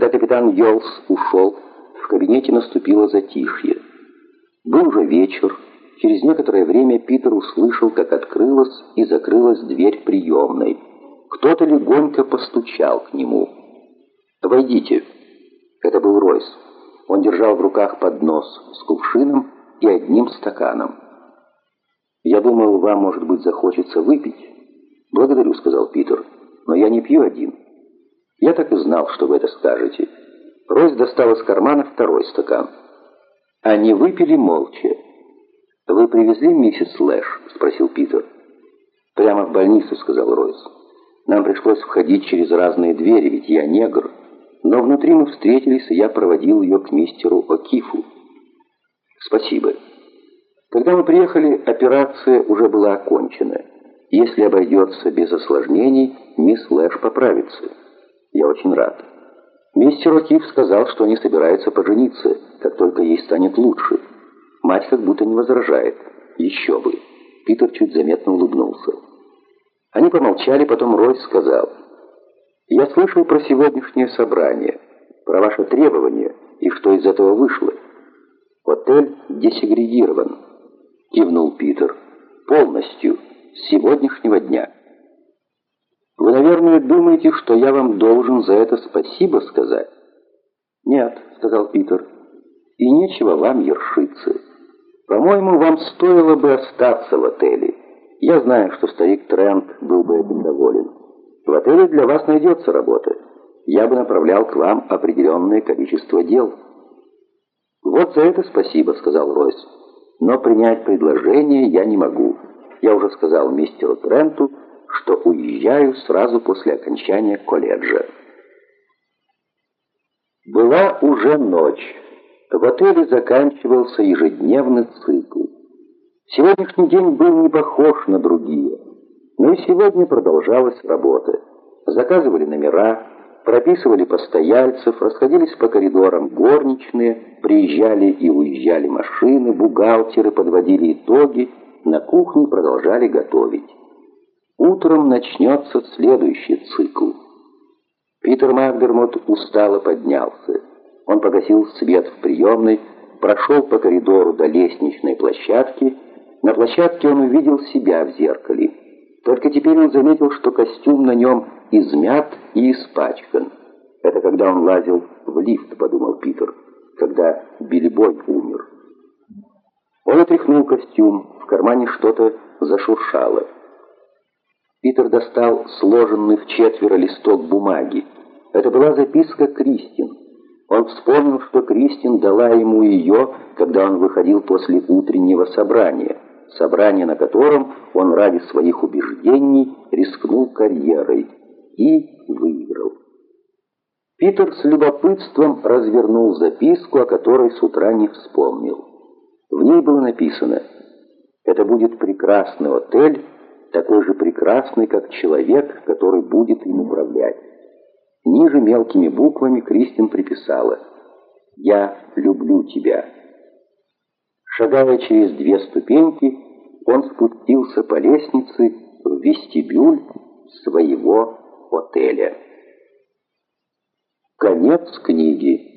Когда капитан Йолс ушел, в кабинете наступило затишье. Был уже вечер. Через некоторое время Питер услышал, как открылась и закрылась дверь приемной. Кто-то легонько постучал к нему. «Войдите». Это был Ройс. Он держал в руках поднос с кувшином и одним стаканом. «Я думал, вам, может быть, захочется выпить». «Благодарю», — сказал Питер, — «но я не пью один». «Я так и знал, что вы это скажете». Ройс достал из кармана второй стакан. Они выпили молча. «Вы привезли миссис Лэш?» — спросил Питер. «Прямо в больницу», — сказал Ройс. «Нам пришлось входить через разные двери, ведь я негр. Но внутри мы встретились, и я проводил ее к мистеру О'Кифу». «Спасибо». Когда мы приехали, операция уже была окончена. Если обойдется без осложнений, мисс Лэш поправится. Я очень рад. Мистер О'Кифф сказал, что не собирается пожениться, как только ей станет лучше. Мать как будто не возражает. Еще бы. Питер чуть заметно улыбнулся. Они помолчали, потом Ройс сказал. «Я слышал про сегодняшнее собрание, про ваше требование и что из этого вышло. Отель десегрегирован», — кивнул Питер. «Полностью, с сегодняшнего дня». Вы, наверное, думаете, что я вам должен за это спасибо сказать? Нет, сказал Питер. И нечего вам ершиться. По-моему, вам стоило бы остаться в отеле. Я знаю, что старик Трент был бы этим доволен. В отеле для вас найдется работа. Я бы направлял к вам определенное количество дел. Вот за это спасибо, сказал Ройс. Но принять предложение я не могу. Я уже сказал мистеру Тренту, что уезжаю сразу после окончания колледжа. Была уже ночь. В отеле заканчивался ежедневный цикл. Сегодняшний день был не похож на другие, но и сегодня продолжалась работа. Заказывали номера, прописывали постояльцев, расходились по коридорам горничные, приезжали и уезжали машины, бухгалтеры подводили итоги, на кухне продолжали готовить. Утром начнется следующий цикл. Питер Макдермот устало поднялся. Он погасил свет в приемной, прошел по коридору до лестничной площадки. На площадке он увидел себя в зеркале. Только теперь он заметил, что костюм на нем измят и испачкан. Это когда он лазил в лифт, подумал Питер, когда Бильбой умер. Он отряхнул костюм, в кармане что-то зашуршало. Питер достал сложенный в четверо листок бумаги. Это была записка Кристин. Он вспомнил, что Кристин дала ему ее, когда он выходил после утреннего собрания, собрания, на котором он ради своих убеждений рискнул карьерой и выиграл. Питер с любопытством развернул записку, о которой с утра не вспомнил. В ней было написано «Это будет прекрасный отель, такой же прекрасный, как человек, который будет им управлять. Ниже мелкими буквами Кристин приписала «Я люблю тебя». Шагая через две ступеньки, он спустился по лестнице в вестибюль своего отеля. Конец книги.